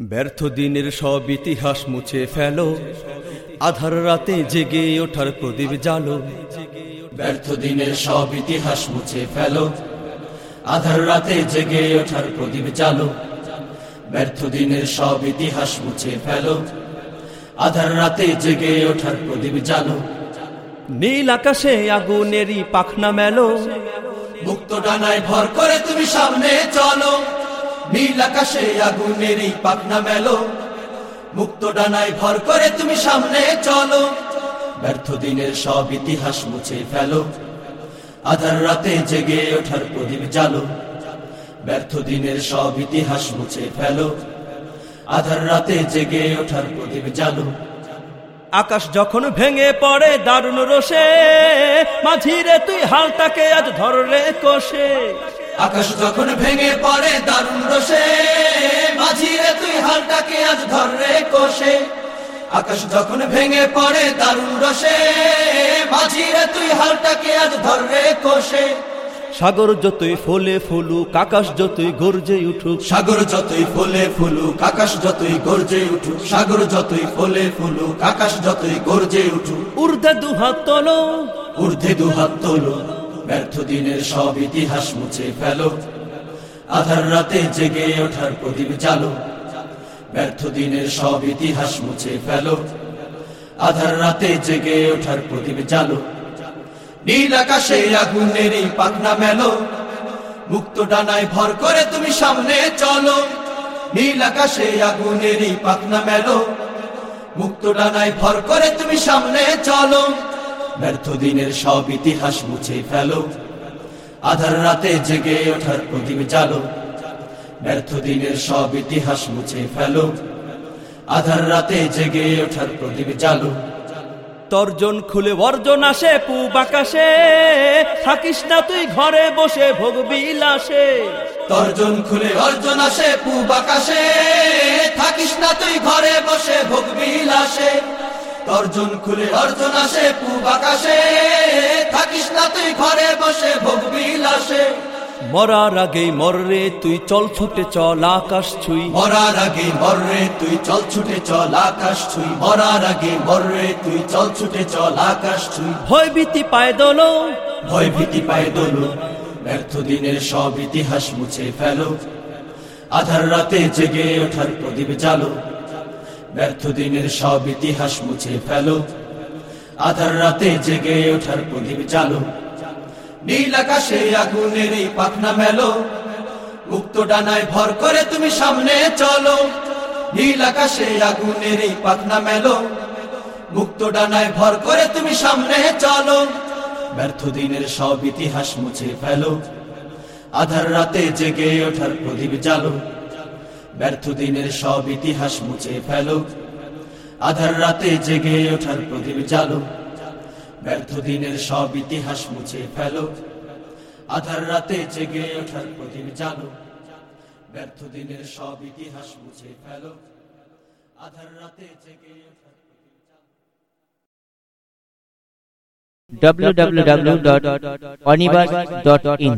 ব্যর্থ দিনের সব ইতিহাস মুছে ফেলো। আধার রাতে জেগে ওঠার প্রদীপ জালো ব্যর্থ দিনের সব ইতিহাস মুছে ফেলো। আধার রাতে জেগে ওঠার প্রদীপ চালো ব্যর্থ দিনের সব ইতিহাস মুছে ফেলো। আধার রাতে জেগে ওঠার প্রদীপ জালো নীল আকাশে আগুনেরই পাখনা মেলো। মুক্ত ডানায় ভর করে তুমি সামনে চলো। নীল আকাশে আগুনের এই পাখনা মেলো। মুক্ত ডানায় ভর করে তুমি সামনে চলো। ব্যর্থ দিনের সব ইতিহাস মুছে ফেলো। আধার রাতে জেগে ওঠার প্রদীপ জালো ব্যর্থ দিনের সব ইতিহাস মুছে ফেলো। আধার রাতে জেগে ওঠার প্রদীপ জালো আকাশ যখন ভেঙে পড়ে দারুণ রোষে, মাঝিরে তুই হালটাকে আজ ধর রে কষে। আকাশ যখন ভেঙে পড়ে দারুণ রোষে মাঝিরে তুই হালটাকে আজ ধর রে কোষে। আকাশ যখন ভেঙে পড়ে দারুণ রোষে মাঝিরে তুই হালটাকে আজ ধর রে কোষে। সাগর যতই ফলে ফুলুক আকাশ যতই গর্জে উঠুক। সাগর যতই ফলে ফুলুক আকাশ যতই গর্জে উঠুক। সাগর যতই ফলে ফুলুক আকাশ যতই গর্জে উঠুক। ঊর্ধ্বে দুহাত তোলো। ঊর্ধ্বে দুহাত তোলো। ব্যর্থ দিনের সব ইতিহাস মুছে ফেলো। আধার রাতে জেগে ওঠার প্রদীপ চালো ব্যর্থ দিনের সব ইতিহাস মুছে ফেলো। আধার রাতে জেগে ওঠার প্রদীপ চালো নীল আকাশে আগুনের এই পাখনা মেলো। মুক্ত ডানায় ভর করে তুমি সামনে চলো। নীল আকাশে আগুনের এই পাখনা মেলো। মুক্ত ডানায় ভর করে তুমি সামনে চলো। ব্যর্থ দিনের সব ইতিহাস মুছে ফেলো। আধার রাতে জেগে ওঠার প্রদীপ জালো ব্যর্থ দিনের সব ইতিহাস মুছে ফেলো। আধার রাতে জেগে ওঠার প্রদীপ জালো তর্জন খুলে বর্জন আসে পূব আকাশে। থাকিস না তুই ঘরে বসে ভোগ বিলাসে। তর্জন খুলে অর্জন আসে পূব আকাশে। থাকিস না তুই ঘরে বসে তর্জন খুলে অর্জন আসে পূব আকাশে। থাকিস না তুই ঘরে বসে ভোগ বিলাসে। মরার আগেই মররে তুই চল ছুটে চল আকাশ ছুই। মরার আগে মররে তুই চল ছুটে চল আকাশ ছুই। মরার আগে মররে তুই চল ছুটে চল আকাশ ছুই। ভয় ভীতি পায় দোলো। ভয় ভীতি পায় দোলো। ব্যর্থ দিনের সব ইতিহাস মুছে ফেলো। আধার রাতে জেগে ওঠার প্রদীপ জালো ব্যর্থ দিনের সব ইতিহাস মুছে ফেলো। আধার রাতে জেগে ওঠার প্রদীপ জালো নীল আকাশে আগুনের এই পাখনা মেলো। মুক্ত ডানায় ভর করে তুমি সামনে চলো। নীল আকাশে আগুনের এই পাখনা মেলো। মুক্ত ডানায় ভর করে তুমি সামনে চলো। ব্যর্থ দিনের সব ইতিহাস মুছে ফেলো। আধার রাতে জেগে ওঠার প্রদীপ জালো ব্যর্থ দিনের সব ইতিহাস মুছে ফেলো। আধার রাতে জেগে ওঠার প্রদীপ জালো ব্যর্থ দিনের সব ইতিহাস মুছে ফেলো। আধার রাতে জেগে ওঠার প্রদীপ জালো ব্যর্থ দিনের সব ইতিহাস মুছে ফেলো। আধার রাতে জেগে www.onibus.in